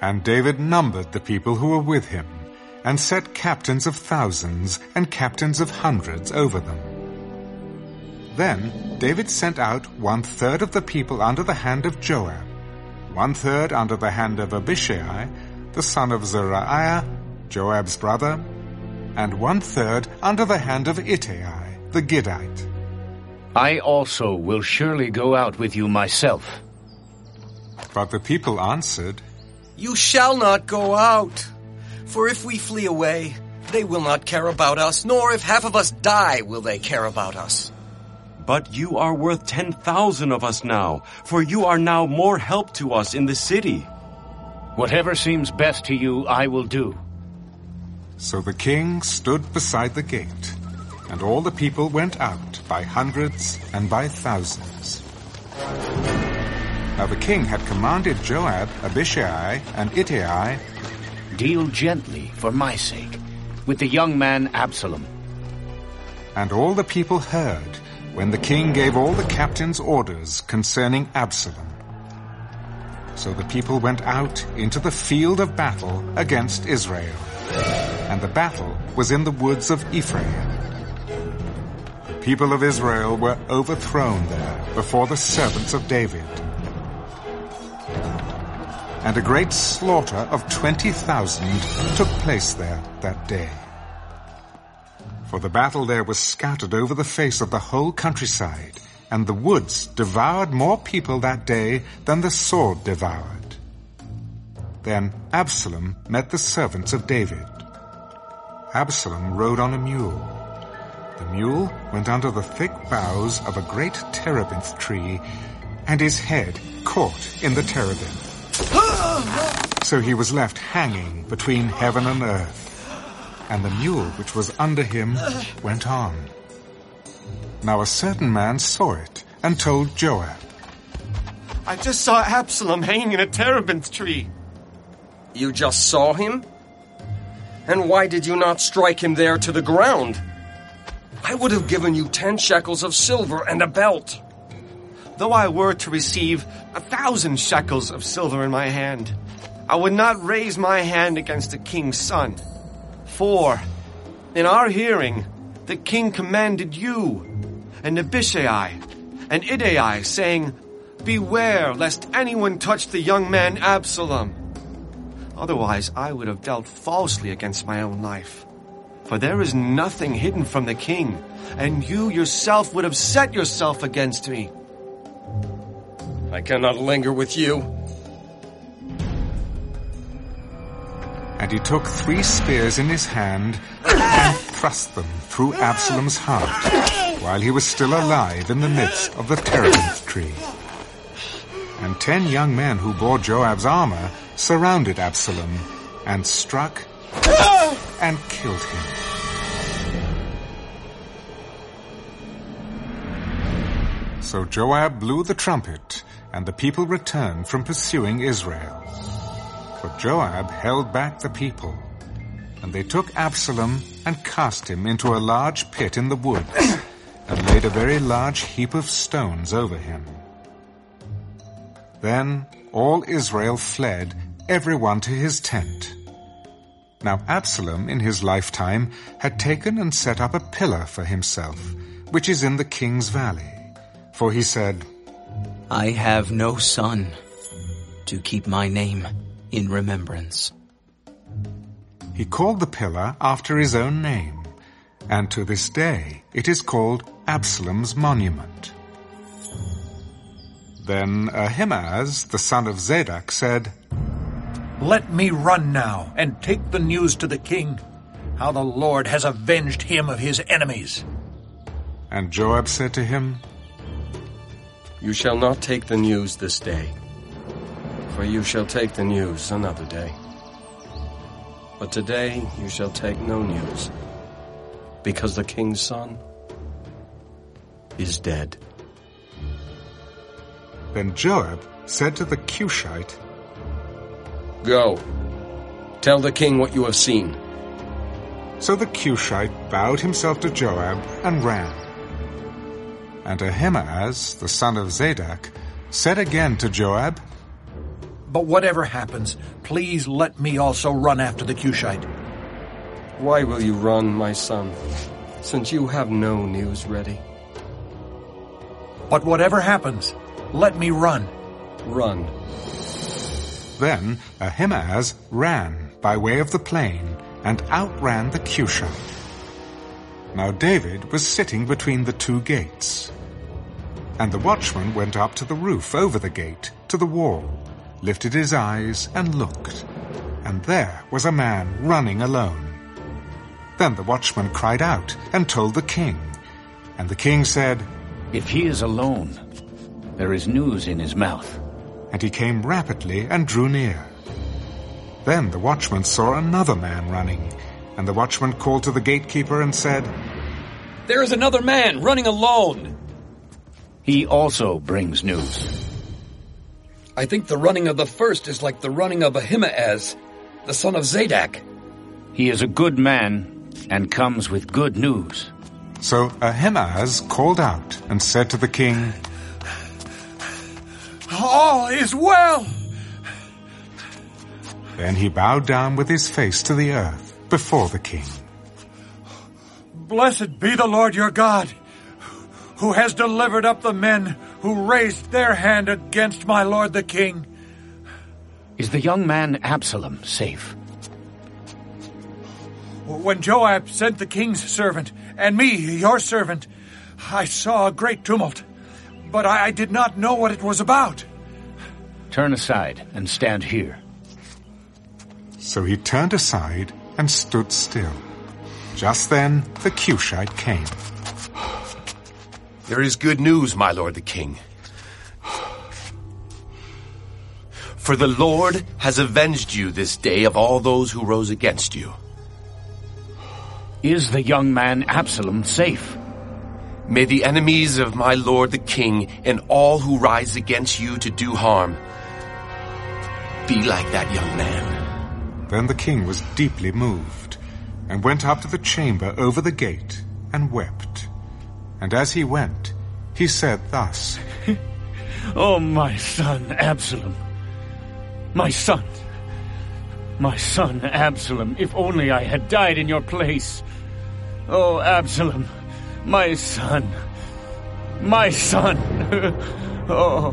And David numbered the people who were with him, and set captains of thousands and captains of hundreds over them. Then David sent out one third of the people under the hand of Joab, one third under the hand of Abishai, the son of Zeruiah, Joab's brother, and one third under the hand of Ittai, the Gittite. I also will surely go out with you myself. But the people answered, You shall not go out. For if we flee away, they will not care about us, nor if half of us die will they care about us. But you are worth ten thousand of us now, for you are now more help to us in the city. Whatever seems best to you, I will do. So the king stood beside the gate, and all the people went out by hundreds and by thousands. Now the king had commanded Joab, Abishai, and Ittai, Deal gently, for my sake, with the young man Absalom. and all the people heard when the king gave all the captains orders concerning Absalom. So the people went out into the field of battle against Israel, and the battle was in the woods of Ephraim. The people of Israel were overthrown there before the servants of David. And a great slaughter of 20,000 took place there that day. For the battle there was scattered over the face of the whole countryside, and the woods devoured more people that day than the sword devoured. Then Absalom met the servants of David. Absalom rode on a mule. The mule went under the thick boughs of a great terebinth tree, and his head caught in the terebinth. So he was left hanging between heaven and earth and the mule which was under him went on. Now a certain man saw it and told Joab. I just saw Absalom hanging in a terebinth tree. You just saw him? And why did you not strike him there to the ground? I would have given you ten shekels of silver and a belt. Though I were to receive a thousand shekels of silver in my hand, I would not raise my hand against the king's son. For, in our hearing, the king commanded you, and Abishai, and Ittai, saying, Beware lest anyone touch the young man Absalom. Otherwise I would have dealt falsely against my own life. For there is nothing hidden from the king, and you yourself would have set yourself against me. I cannot linger with you. And he took three spears in his hand and thrust them through Absalom's heart while he was still alive in the midst of the terebinth tree. And ten young men who bore Joab's armor surrounded Absalom and struck and killed him. So Joab blew the trumpet, and the people returned from pursuing Israel. But Joab held back the people, and they took Absalom and cast him into a large pit in the woods, and laid a very large heap of stones over him. Then all Israel fled, every one to his tent. Now Absalom in his lifetime had taken and set up a pillar for himself, which is in the king's valley. For he said, I have no son to keep my name in remembrance. He called the pillar after his own name, and to this day it is called Absalom's monument. Then Ahimaaz, the son of Zadok, said, Let me run now and take the news to the king, how the Lord has avenged him of his enemies. And Joab said to him, You shall not take the news this day, for you shall take the news another day. But today you shall take no news, because the king's son is dead. Then Joab said to the Cushite, Go, tell the king what you have seen. So the Cushite bowed himself to Joab and ran. And Ahimaaz, the son of Zadok, said again to Joab, But whatever happens, please let me also run after the Cushite. Why will you run, my son, since you have no news ready? But whatever happens, let me run. Run. Then Ahimaaz ran by way of the plain and outran the Cushite. Now David was sitting between the two gates. And the watchman went up to the roof over the gate, to the wall, lifted his eyes and looked. And there was a man running alone. Then the watchman cried out and told the king. And the king said, If he is alone, there is news in his mouth. And he came rapidly and drew near. Then the watchman saw another man running, and the watchman called to the gatekeeper and said, There is another man running alone. He also brings news. I think the running of the first is like the running of Ahimaaz, the son of Zadok. He is a good man and comes with good news. So Ahimaaz called out and said to the king, All is well. Then he bowed down with his face to the earth before the king. Blessed be the Lord your God, who has delivered up the men who raised their hand against my lord the king. Is the young man Absalom safe? When Joab sent the king's servant, and me, your servant, I saw a great tumult, but I, I did not know what it was about. Turn aside and stand here. So he turned aside and stood still. Just then the Cushite came. There is good news, my lord the king. For the Lord has avenged you this day of all those who rose against you. Is the young man Absalom safe? May the enemies of my lord the king and all who rise against you to do harm be like that young man. Then the king was deeply moved, and went up to the chamber over the gate, and wept. And as he went, he said thus, Oh, my son Absalom. My son. My son Absalom, if only I had died in your place. Oh, Absalom, my son. My son. oh.